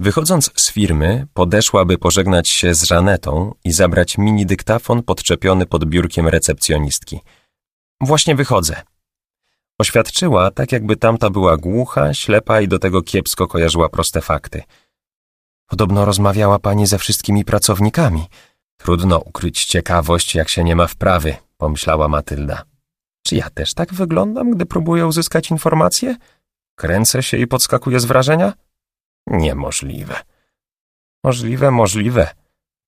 Wychodząc z firmy, podeszła, by pożegnać się z Żanetą i zabrać mini dyktafon podczepiony pod biurkiem recepcjonistki. Właśnie wychodzę. Oświadczyła, tak jakby tamta była głucha, ślepa i do tego kiepsko kojarzyła proste fakty. Podobno rozmawiała pani ze wszystkimi pracownikami. Trudno ukryć ciekawość, jak się nie ma wprawy, pomyślała Matylda. Czy ja też tak wyglądam, gdy próbuję uzyskać informacje? Kręcę się i podskakuję z wrażenia? Niemożliwe. Możliwe, możliwe,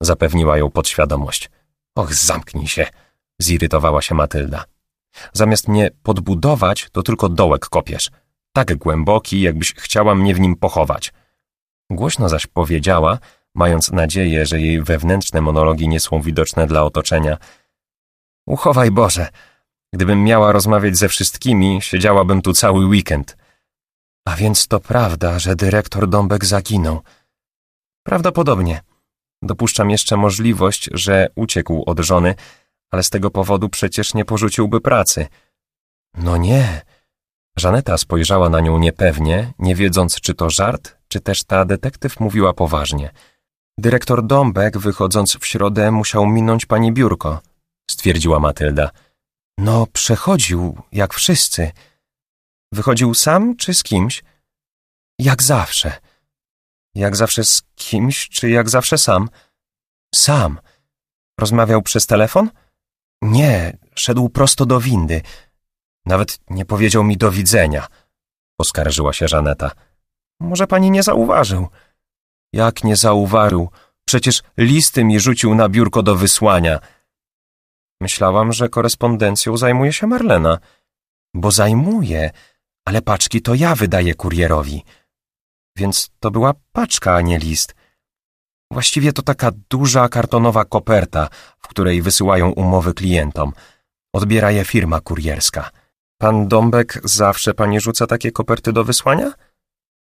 zapewniła ją podświadomość. Och, zamknij się, zirytowała się Matylda. Zamiast mnie podbudować, to tylko dołek kopiesz. Tak głęboki, jakbyś chciała mnie w nim pochować. Głośno zaś powiedziała, mając nadzieję, że jej wewnętrzne monologi nie są widoczne dla otoczenia. Uchowaj Boże, gdybym miała rozmawiać ze wszystkimi, siedziałabym tu cały weekend. A więc to prawda, że dyrektor Dąbek zaginął. Prawdopodobnie. Dopuszczam jeszcze możliwość, że uciekł od żony, ale z tego powodu przecież nie porzuciłby pracy. No nie. Żaneta spojrzała na nią niepewnie, nie wiedząc, czy to żart, czy też ta detektyw mówiła poważnie. Dyrektor Dąbek, wychodząc w środę, musiał minąć pani biurko, stwierdziła Matylda. No, przechodził, jak wszyscy. Wychodził sam czy z kimś? Jak zawsze. Jak zawsze z kimś, czy jak zawsze sam? Sam. Rozmawiał przez telefon? Nie, szedł prosto do windy. Nawet nie powiedział mi do widzenia, poskarżyła się Żaneta. Może pani nie zauważył? Jak nie zauważył? Przecież listy mi rzucił na biurko do wysłania. Myślałam, że korespondencją zajmuje się Marlena. Bo zajmuje, ale paczki to ja wydaję kurierowi. Więc to była paczka, a nie list. Właściwie to taka duża kartonowa koperta, w której wysyłają umowy klientom. Odbiera je firma kurierska. Pan Dąbek zawsze pani rzuca takie koperty do wysłania?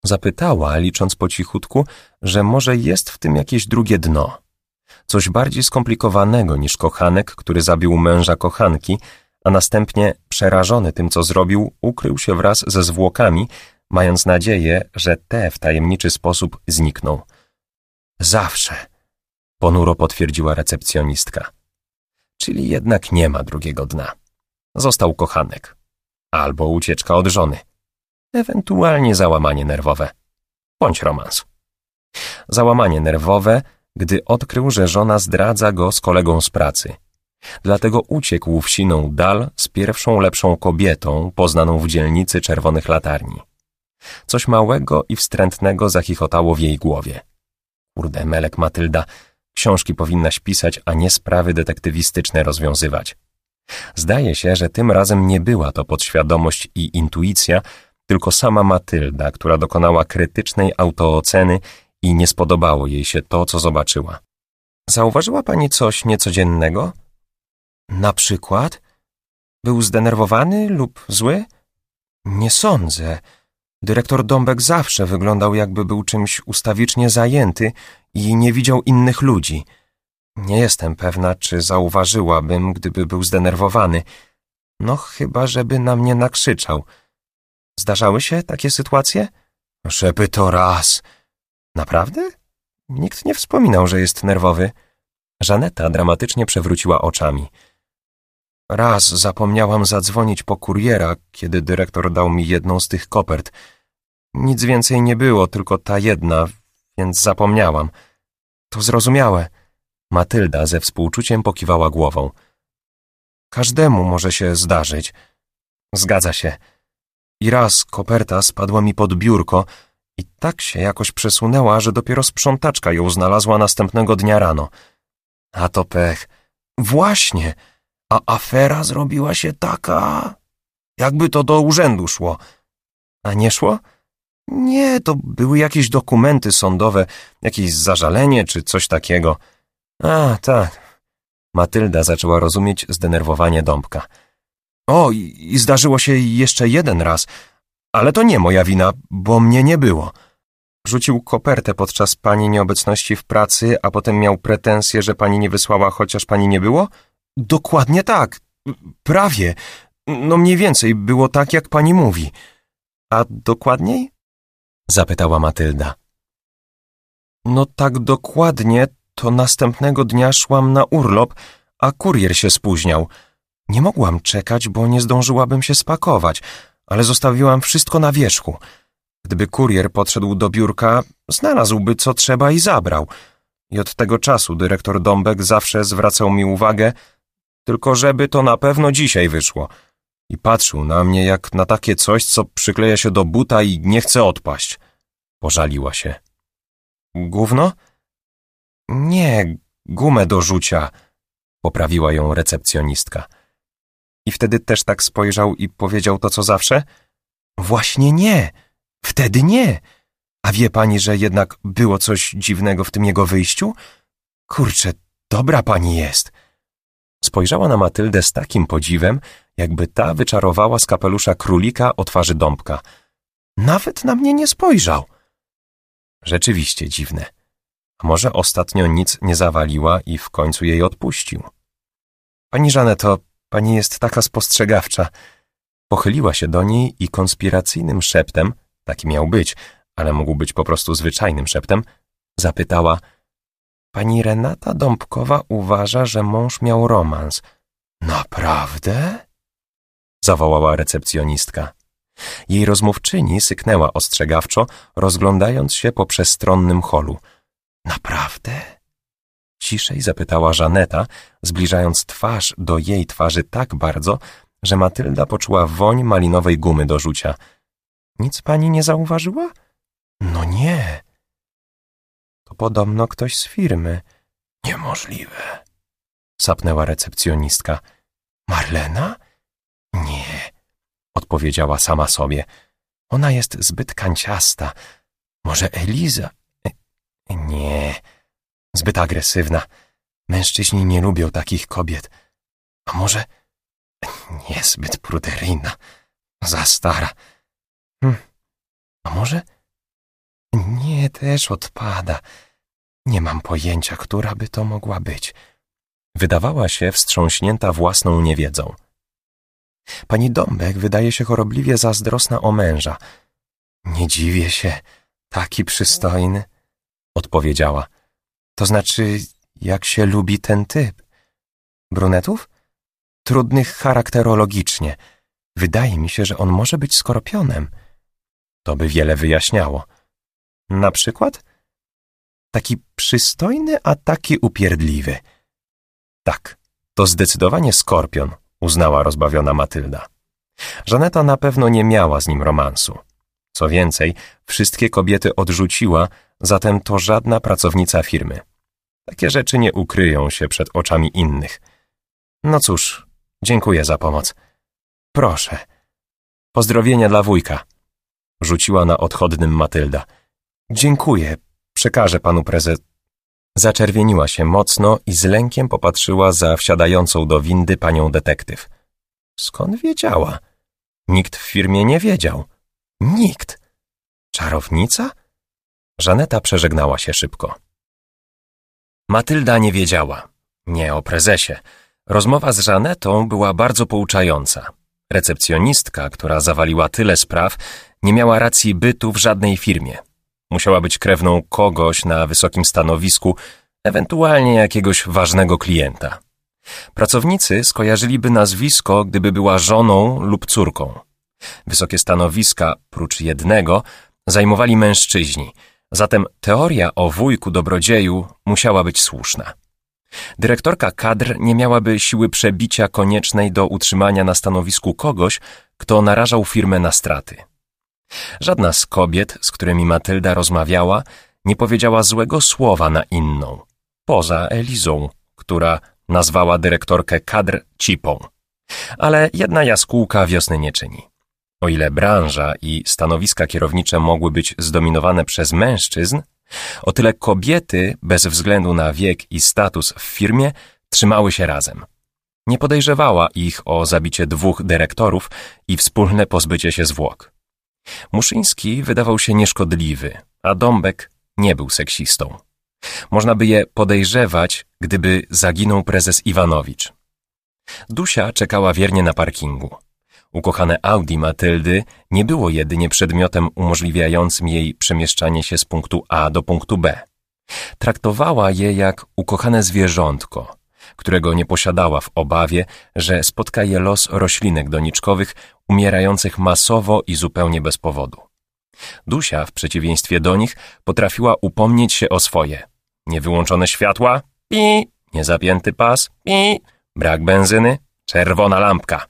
Zapytała, licząc po cichutku, że może jest w tym jakieś drugie dno. Coś bardziej skomplikowanego niż kochanek, który zabił męża kochanki, a następnie, przerażony tym, co zrobił, ukrył się wraz ze zwłokami, mając nadzieję, że te w tajemniczy sposób znikną. Zawsze, ponuro potwierdziła recepcjonistka. Czyli jednak nie ma drugiego dna. Został kochanek. Albo ucieczka od żony. Ewentualnie załamanie nerwowe. Bądź romans. Załamanie nerwowe, gdy odkrył, że żona zdradza go z kolegą z pracy. Dlatego uciekł w siną dal z pierwszą lepszą kobietą poznaną w dzielnicy czerwonych latarni. Coś małego i wstrętnego zachichotało w jej głowie. Kurde, Melek Matylda, książki powinnaś pisać, a nie sprawy detektywistyczne rozwiązywać. Zdaje się, że tym razem nie była to podświadomość i intuicja, tylko sama Matylda, która dokonała krytycznej autooceny i nie spodobało jej się to, co zobaczyła. Zauważyła pani coś niecodziennego? Na przykład? Był zdenerwowany lub zły? Nie sądzę. Dyrektor Dąbek zawsze wyglądał jakby był czymś ustawicznie zajęty i nie widział innych ludzi. Nie jestem pewna, czy zauważyłabym, gdyby był zdenerwowany. No chyba, żeby na mnie nakrzyczał. Zdarzały się takie sytuacje? Żeby to raz. Naprawdę? Nikt nie wspominał, że jest nerwowy. Żaneta dramatycznie przewróciła oczami. Raz zapomniałam zadzwonić po kuriera, kiedy dyrektor dał mi jedną z tych kopert. Nic więcej nie było, tylko ta jedna, więc zapomniałam. To zrozumiałe. Matylda ze współczuciem pokiwała głową. Każdemu może się zdarzyć. Zgadza się. I raz koperta spadła mi pod biurko i tak się jakoś przesunęła, że dopiero sprzątaczka ją znalazła następnego dnia rano. A to pech. Właśnie! A afera zrobiła się taka... Jakby to do urzędu szło. A nie szło? Nie, to były jakieś dokumenty sądowe, jakieś zażalenie czy coś takiego. A, tak. Matylda zaczęła rozumieć zdenerwowanie Dąbka. O, i, zdarzyło się jeszcze jeden raz, ale to nie moja wina, bo mnie nie było. Rzucił kopertę podczas pani nieobecności w pracy, a potem miał pretensje, że pani nie wysłała, chociaż pani nie było? Dokładnie tak. Prawie. No mniej więcej było tak, jak pani mówi. A dokładniej? Zapytała Matylda. No tak dokładnie, to następnego dnia szłam na urlop, a kurier się spóźniał. Nie mogłam czekać, bo nie zdążyłabym się spakować, ale zostawiłam wszystko na wierzchu. Gdyby kurier podszedł do biurka, znalazłby co trzeba i zabrał. I od tego czasu dyrektor Dąbek zawsze zwracał mi uwagę, tylko żeby to na pewno dzisiaj wyszło. I patrzył na mnie jak na takie coś, co przykleja się do buta i nie chce odpaść. Pożaliła się. Gówno? Nie, gumę do rzucia, poprawiła ją recepcjonistka. I wtedy też tak spojrzał i powiedział to, co zawsze? Właśnie nie, wtedy nie. A wie pani, że jednak było coś dziwnego w tym jego wyjściu? Kurczę, dobra pani jest. Spojrzała na Matyldę z takim podziwem, jakby ta wyczarowała z kapelusza królika o twarzy dąbka. Nawet na mnie nie spojrzał. Rzeczywiście dziwne. A może ostatnio nic nie zawaliła i w końcu jej odpuścił? Pani Żaneto, pani jest taka spostrzegawcza. Pochyliła się do niej i konspiracyjnym szeptem, taki miał być, ale mógł być po prostu zwyczajnym szeptem, zapytała Pani Renata Dąbkowa uważa, że mąż miał romans. Naprawdę? Zawołała recepcjonistka. Jej rozmówczyni syknęła ostrzegawczo, rozglądając się po przestronnym holu. Naprawdę? Ciszej zapytała Żaneta, zbliżając twarz do jej twarzy tak bardzo, że Matylda poczuła woń malinowej gumy do rzucia. Nic pani nie zauważyła? No nie. Podobno ktoś z firmy. Niemożliwe. Sapnęła recepcjonistka. Marlena? Nie, odpowiedziała sama sobie. Ona jest zbyt kanciasta. Może Eliza? Nie, zbyt agresywna. Mężczyźni nie lubią takich kobiet. A może niezbyt pruderyjna, za stara. Hm. A może nie, też odpada. Nie mam pojęcia, która by to mogła być. Wydawała się wstrząśnięta własną niewiedzą. Pani Dąbek wydaje się chorobliwie zazdrosna o męża. Nie dziwię się, taki przystojny, odpowiedziała. To znaczy, jak się lubi ten typ. Brunetów? Trudnych charakterologicznie. Wydaje mi się, że on może być skorpionem. To by wiele wyjaśniało. Na przykład? Taki przystojny, a taki upierdliwy. Tak, to zdecydowanie skorpion, uznała rozbawiona Matylda. Żaneta na pewno nie miała z nim romansu. Co więcej, wszystkie kobiety odrzuciła, zatem to żadna pracownica firmy. Takie rzeczy nie ukryją się przed oczami innych. No cóż, dziękuję za pomoc. Proszę. Pozdrowienia dla wujka. Rzuciła na odchodnym Matylda. Dziękuję, przekażę panu prezes. Zaczerwieniła się mocno i z lękiem popatrzyła za wsiadającą do windy panią detektyw. Skąd wiedziała? Nikt w firmie nie wiedział. Nikt. Czarownica? Żaneta przeżegnała się szybko. Matylda nie wiedziała. Nie o prezesie. Rozmowa z Żanetą była bardzo pouczająca. Recepcjonistka, która zawaliła tyle spraw, nie miała racji bytu w żadnej firmie. Musiała być krewną kogoś na wysokim stanowisku, ewentualnie jakiegoś ważnego klienta. Pracownicy skojarzyliby nazwisko, gdyby była żoną lub córką. Wysokie stanowiska, prócz jednego, zajmowali mężczyźni, zatem teoria o wujku dobrodzieju musiała być słuszna. Dyrektorka kadr nie miałaby siły przebicia koniecznej do utrzymania na stanowisku kogoś, kto narażał firmę na straty. Żadna z kobiet, z którymi Matylda rozmawiała, nie powiedziała złego słowa na inną, poza Elizą, która nazwała dyrektorkę kadr cipą. Ale jedna jaskółka wiosny nie czyni. O ile branża i stanowiska kierownicze mogły być zdominowane przez mężczyzn, o tyle kobiety, bez względu na wiek i status w firmie, trzymały się razem. Nie podejrzewała ich o zabicie dwóch dyrektorów i wspólne pozbycie się zwłok. Muszyński wydawał się nieszkodliwy, a Dąbek nie był seksistą. Można by je podejrzewać, gdyby zaginął prezes Iwanowicz. Dusia czekała wiernie na parkingu. Ukochane Audi Matyldy nie było jedynie przedmiotem umożliwiającym jej przemieszczanie się z punktu A do punktu B. Traktowała je jak ukochane zwierzątko, którego nie posiadała w obawie, że spotka je los roślinek doniczkowych umierających masowo i zupełnie bez powodu. Dusia, w przeciwieństwie do nich, potrafiła upomnieć się o swoje. Niewyłączone światła? Pi. Niezapięty pas? Pi. Brak benzyny? Czerwona lampka.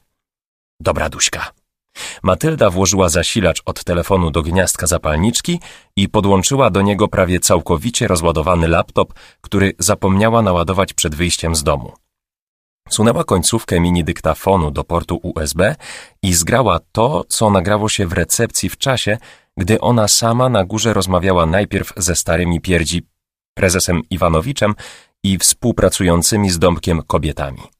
Dobra Duśka. Matylda włożyła zasilacz od telefonu do gniazdka zapalniczki i podłączyła do niego prawie całkowicie rozładowany laptop, który zapomniała naładować przed wyjściem z domu. Sunęła końcówkę mini dyktafonu do portu USB i zgrała to, co nagrało się w recepcji w czasie, gdy ona sama na górze rozmawiała najpierw ze starymi pierdzi prezesem Iwanowiczem i współpracującymi z Dąbkiem kobietami.